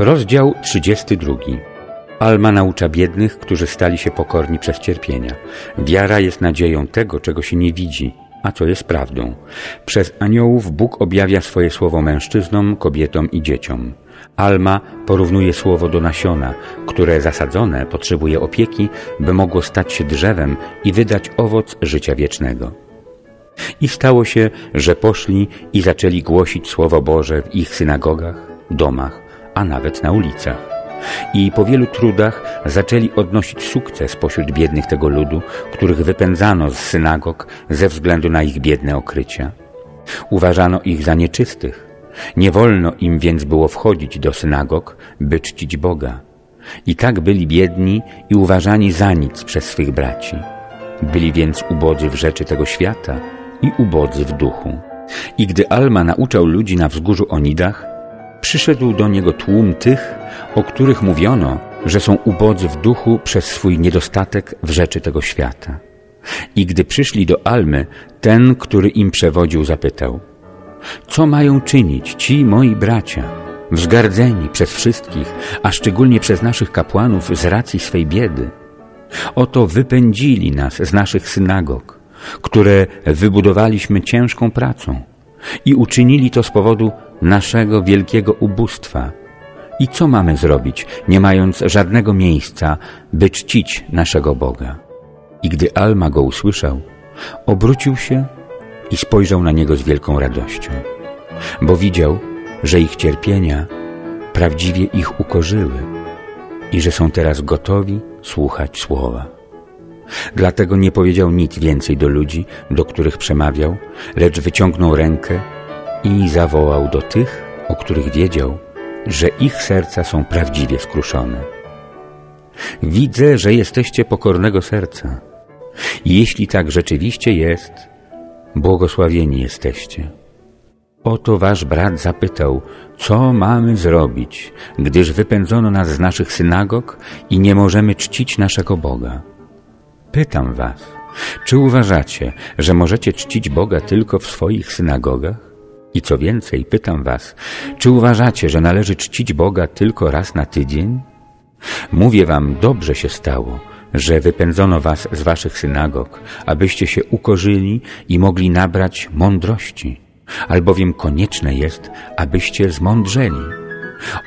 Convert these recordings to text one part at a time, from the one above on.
Rozdział 32. Alma naucza biednych, którzy stali się pokorni przez cierpienia. Wiara jest nadzieją tego, czego się nie widzi, a co jest prawdą. Przez aniołów Bóg objawia swoje słowo mężczyznom, kobietom i dzieciom. Alma porównuje słowo do nasiona, które zasadzone potrzebuje opieki, by mogło stać się drzewem i wydać owoc życia wiecznego. I stało się, że poszli i zaczęli głosić Słowo Boże w ich synagogach, domach, a nawet na ulicach. I po wielu trudach zaczęli odnosić sukces pośród biednych tego ludu, których wypędzano z synagog ze względu na ich biedne okrycia. Uważano ich za nieczystych. Nie wolno im więc było wchodzić do synagog, by czcić Boga. I tak byli biedni i uważani za nic przez swych braci. Byli więc ubodzy w rzeczy tego świata i ubodzy w duchu. I gdy Alma nauczał ludzi na wzgórzu Onidach, przyszedł do niego tłum tych, o których mówiono, że są ubodzy w duchu przez swój niedostatek w rzeczy tego świata. I gdy przyszli do Almy, ten, który im przewodził, zapytał Co mają czynić ci moi bracia, wzgardzeni przez wszystkich, a szczególnie przez naszych kapłanów z racji swej biedy? Oto wypędzili nas z naszych synagog, które wybudowaliśmy ciężką pracą i uczynili to z powodu naszego wielkiego ubóstwa. I co mamy zrobić, nie mając żadnego miejsca, by czcić naszego Boga? I gdy Alma go usłyszał, obrócił się i spojrzał na niego z wielką radością, bo widział, że ich cierpienia prawdziwie ich ukorzyły i że są teraz gotowi słuchać słowa. Dlatego nie powiedział nic więcej do ludzi, do których przemawiał, lecz wyciągnął rękę i zawołał do tych, o których wiedział, że ich serca są prawdziwie skruszone. Widzę, że jesteście pokornego serca. Jeśli tak rzeczywiście jest, błogosławieni jesteście. Oto wasz brat zapytał, co mamy zrobić, gdyż wypędzono nas z naszych synagog i nie możemy czcić naszego Boga. Pytam was, czy uważacie, że możecie czcić Boga tylko w swoich synagogach? I co więcej, pytam was, czy uważacie, że należy czcić Boga tylko raz na tydzień? Mówię wam, dobrze się stało, że wypędzono was z waszych synagog, abyście się ukorzyli i mogli nabrać mądrości, albowiem konieczne jest, abyście zmądrzeli.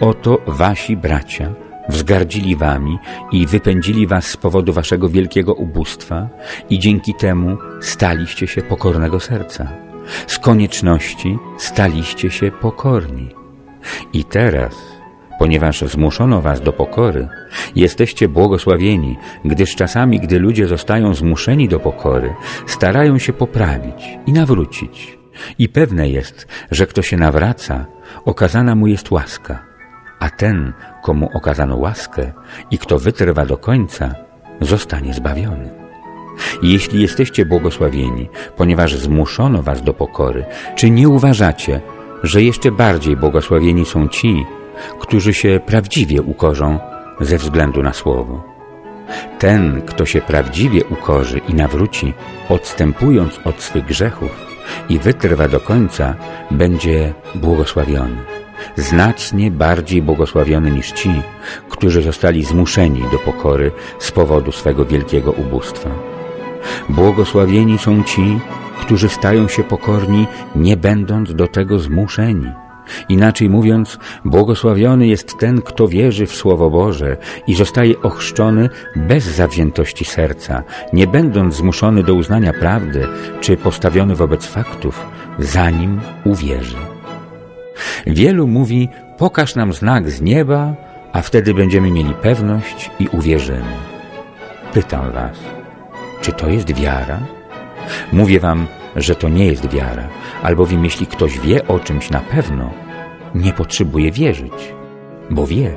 Oto wasi bracia wzgardzili wami i wypędzili was z powodu waszego wielkiego ubóstwa i dzięki temu staliście się pokornego serca. Z konieczności staliście się pokorni. I teraz, ponieważ zmuszono was do pokory, jesteście błogosławieni, gdyż czasami, gdy ludzie zostają zmuszeni do pokory, starają się poprawić i nawrócić. I pewne jest, że kto się nawraca, okazana mu jest łaska, a ten, komu okazano łaskę i kto wytrwa do końca, zostanie zbawiony. Jeśli jesteście błogosławieni, ponieważ zmuszono was do pokory, czy nie uważacie, że jeszcze bardziej błogosławieni są ci, którzy się prawdziwie ukorzą ze względu na Słowo? Ten, kto się prawdziwie ukorzy i nawróci, odstępując od swych grzechów i wytrwa do końca, będzie błogosławiony. Znacznie bardziej błogosławiony niż ci, którzy zostali zmuszeni do pokory z powodu swego wielkiego ubóstwa. Błogosławieni są ci, którzy stają się pokorni, nie będąc do tego zmuszeni. Inaczej mówiąc, błogosławiony jest ten, kto wierzy w Słowo Boże i zostaje ochrzczony bez zawziętości serca, nie będąc zmuszony do uznania prawdy czy postawiony wobec faktów, zanim uwierzy. Wielu mówi, pokaż nam znak z nieba, a wtedy będziemy mieli pewność i uwierzymy. Pytam was, czy to jest wiara? Mówię wam, że to nie jest wiara, albowiem jeśli ktoś wie o czymś na pewno, nie potrzebuje wierzyć, bo wie.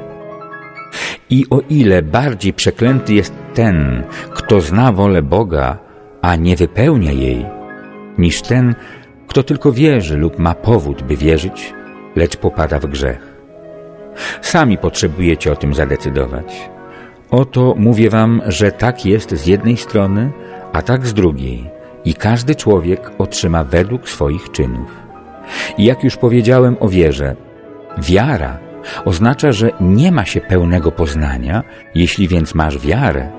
I o ile bardziej przeklęty jest ten, kto zna wolę Boga, a nie wypełnia jej, niż ten, kto tylko wierzy lub ma powód, by wierzyć, lecz popada w grzech. Sami potrzebujecie o tym zadecydować. Oto mówię wam, że tak jest z jednej strony, a tak z drugiej i każdy człowiek otrzyma według swoich czynów. I jak już powiedziałem o wierze, wiara oznacza, że nie ma się pełnego poznania, jeśli więc masz wiarę,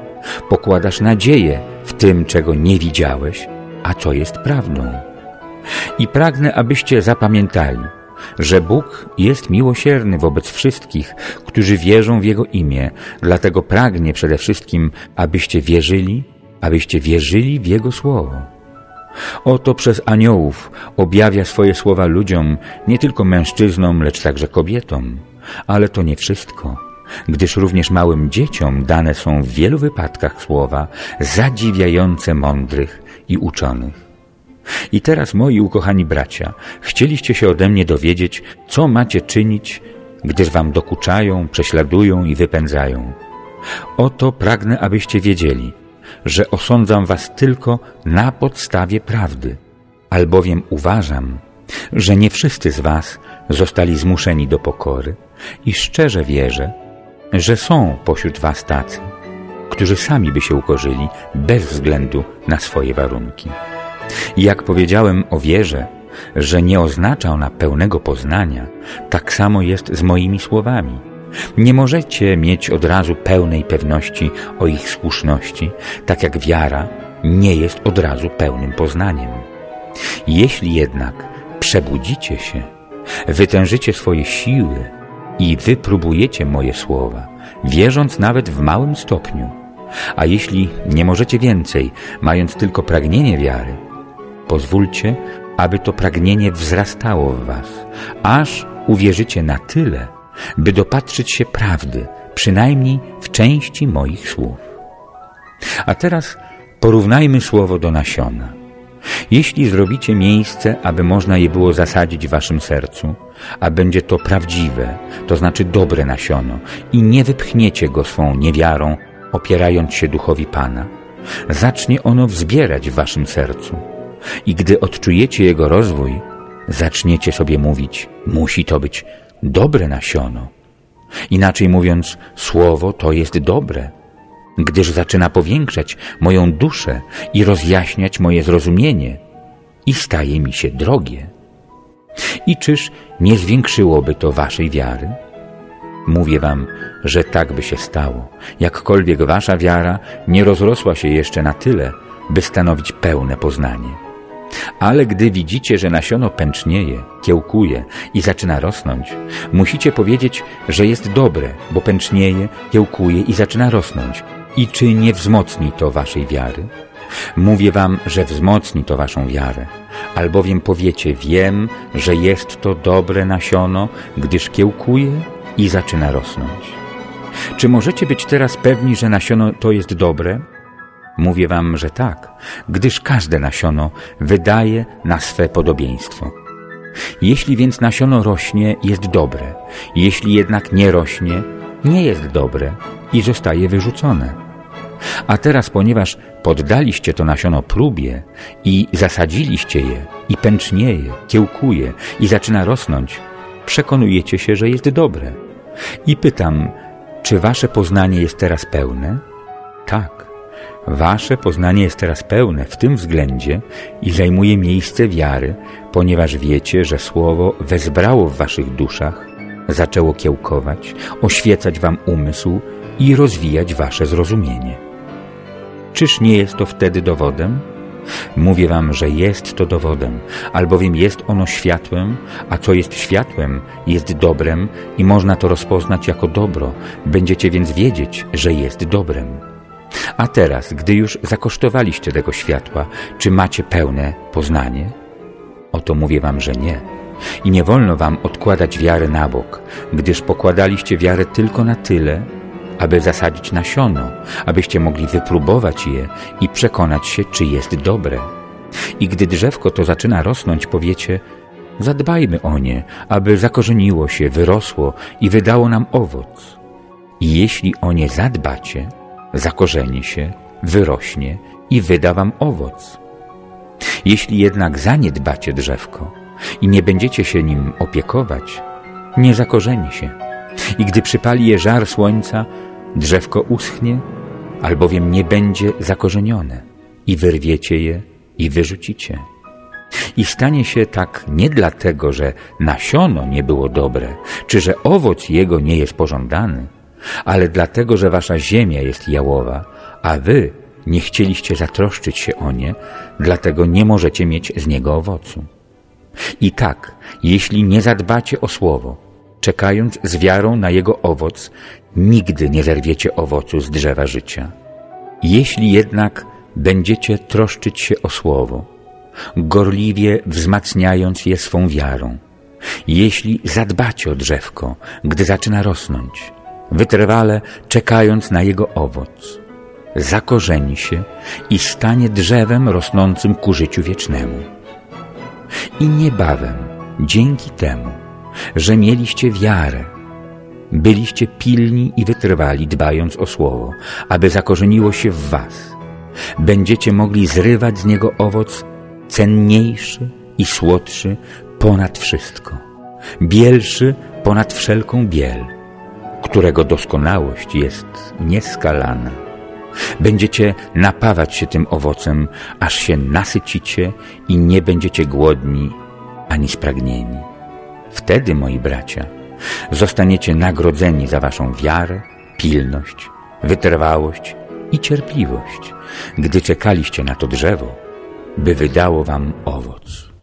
pokładasz nadzieję w tym, czego nie widziałeś, a co jest prawdą. I pragnę, abyście zapamiętali, że Bóg jest miłosierny wobec wszystkich, którzy wierzą w Jego imię, dlatego pragnie przede wszystkim, abyście wierzyli, abyście wierzyli w Jego Słowo. Oto przez aniołów objawia swoje słowa ludziom, nie tylko mężczyznom, lecz także kobietom. Ale to nie wszystko, gdyż również małym dzieciom dane są w wielu wypadkach słowa zadziwiające mądrych i uczonych. I teraz, moi ukochani bracia, chcieliście się ode mnie dowiedzieć, co macie czynić, gdyż wam dokuczają, prześladują i wypędzają. Oto pragnę, abyście wiedzieli – że osądzam was tylko na podstawie prawdy, albowiem uważam, że nie wszyscy z was zostali zmuszeni do pokory i szczerze wierzę, że są pośród was tacy, którzy sami by się ukorzyli bez względu na swoje warunki. Jak powiedziałem o wierze, że nie oznacza ona pełnego poznania, tak samo jest z moimi słowami – nie możecie mieć od razu pełnej pewności o ich słuszności, tak jak wiara nie jest od razu pełnym poznaniem. Jeśli jednak przebudzicie się, wytężycie swoje siły i wypróbujecie moje słowa, wierząc nawet w małym stopniu, a jeśli nie możecie więcej, mając tylko pragnienie wiary, pozwólcie, aby to pragnienie wzrastało w was, aż uwierzycie na tyle, by dopatrzyć się prawdy, przynajmniej w części moich słów. A teraz porównajmy słowo do nasiona. Jeśli zrobicie miejsce, aby można je było zasadzić w waszym sercu, a będzie to prawdziwe, to znaczy dobre nasiono i nie wypchniecie go swą niewiarą, opierając się duchowi Pana, zacznie ono wzbierać w waszym sercu. I gdy odczujecie jego rozwój, zaczniecie sobie mówić, musi to być dobre nasiono. Inaczej mówiąc, słowo to jest dobre, gdyż zaczyna powiększać moją duszę i rozjaśniać moje zrozumienie i staje mi się drogie. I czyż nie zwiększyłoby to waszej wiary? Mówię wam, że tak by się stało, jakkolwiek wasza wiara nie rozrosła się jeszcze na tyle, by stanowić pełne poznanie. Ale gdy widzicie, że nasiono pęcznieje, kiełkuje i zaczyna rosnąć, musicie powiedzieć, że jest dobre, bo pęcznieje, kiełkuje i zaczyna rosnąć. I czy nie wzmocni to waszej wiary? Mówię wam, że wzmocni to waszą wiarę, albowiem powiecie, wiem, że jest to dobre nasiono, gdyż kiełkuje i zaczyna rosnąć. Czy możecie być teraz pewni, że nasiono to jest dobre? Mówię wam, że tak, gdyż każde nasiono wydaje na swe podobieństwo. Jeśli więc nasiono rośnie, jest dobre, jeśli jednak nie rośnie, nie jest dobre i zostaje wyrzucone. A teraz, ponieważ poddaliście to nasiono próbie i zasadziliście je i pęcznieje, kiełkuje i zaczyna rosnąć, przekonujecie się, że jest dobre. I pytam, czy wasze poznanie jest teraz pełne? Tak. Wasze poznanie jest teraz pełne w tym względzie i zajmuje miejsce wiary, ponieważ wiecie, że Słowo wezbrało w waszych duszach, zaczęło kiełkować, oświecać wam umysł i rozwijać wasze zrozumienie. Czyż nie jest to wtedy dowodem? Mówię wam, że jest to dowodem, albowiem jest ono światłem, a co jest światłem, jest dobrem i można to rozpoznać jako dobro. Będziecie więc wiedzieć, że jest dobrem. A teraz, gdy już zakosztowaliście tego światła, czy macie pełne poznanie? Oto mówię wam, że nie. I nie wolno wam odkładać wiary na bok, gdyż pokładaliście wiarę tylko na tyle, aby zasadzić nasiono, abyście mogli wypróbować je i przekonać się, czy jest dobre. I gdy drzewko to zaczyna rosnąć, powiecie, zadbajmy o nie, aby zakorzeniło się, wyrosło i wydało nam owoc. I jeśli o nie zadbacie, zakorzeni się, wyrośnie i wyda wam owoc. Jeśli jednak zaniedbacie drzewko i nie będziecie się nim opiekować, nie zakorzeni się. I gdy przypali je żar słońca, drzewko uschnie, albowiem nie będzie zakorzenione i wyrwiecie je i wyrzucicie. I stanie się tak nie dlatego, że nasiono nie było dobre, czy że owoc jego nie jest pożądany, ale dlatego, że wasza ziemia jest jałowa, a wy nie chcieliście zatroszczyć się o nie, dlatego nie możecie mieć z niego owocu. I tak, jeśli nie zadbacie o słowo, czekając z wiarą na jego owoc, nigdy nie zerwiecie owocu z drzewa życia. Jeśli jednak będziecie troszczyć się o słowo, gorliwie wzmacniając je swą wiarą, jeśli zadbacie o drzewko, gdy zaczyna rosnąć, wytrwale czekając na jego owoc, zakorzeni się i stanie drzewem rosnącym ku życiu wiecznemu. I niebawem, dzięki temu, że mieliście wiarę, byliście pilni i wytrwali, dbając o słowo, aby zakorzeniło się w was. Będziecie mogli zrywać z niego owoc cenniejszy i słodszy ponad wszystko, bielszy ponad wszelką biel, którego doskonałość jest nieskalana. Będziecie napawać się tym owocem, aż się nasycicie i nie będziecie głodni ani spragnieni. Wtedy, moi bracia, zostaniecie nagrodzeni za waszą wiarę, pilność, wytrwałość i cierpliwość, gdy czekaliście na to drzewo, by wydało wam owoc.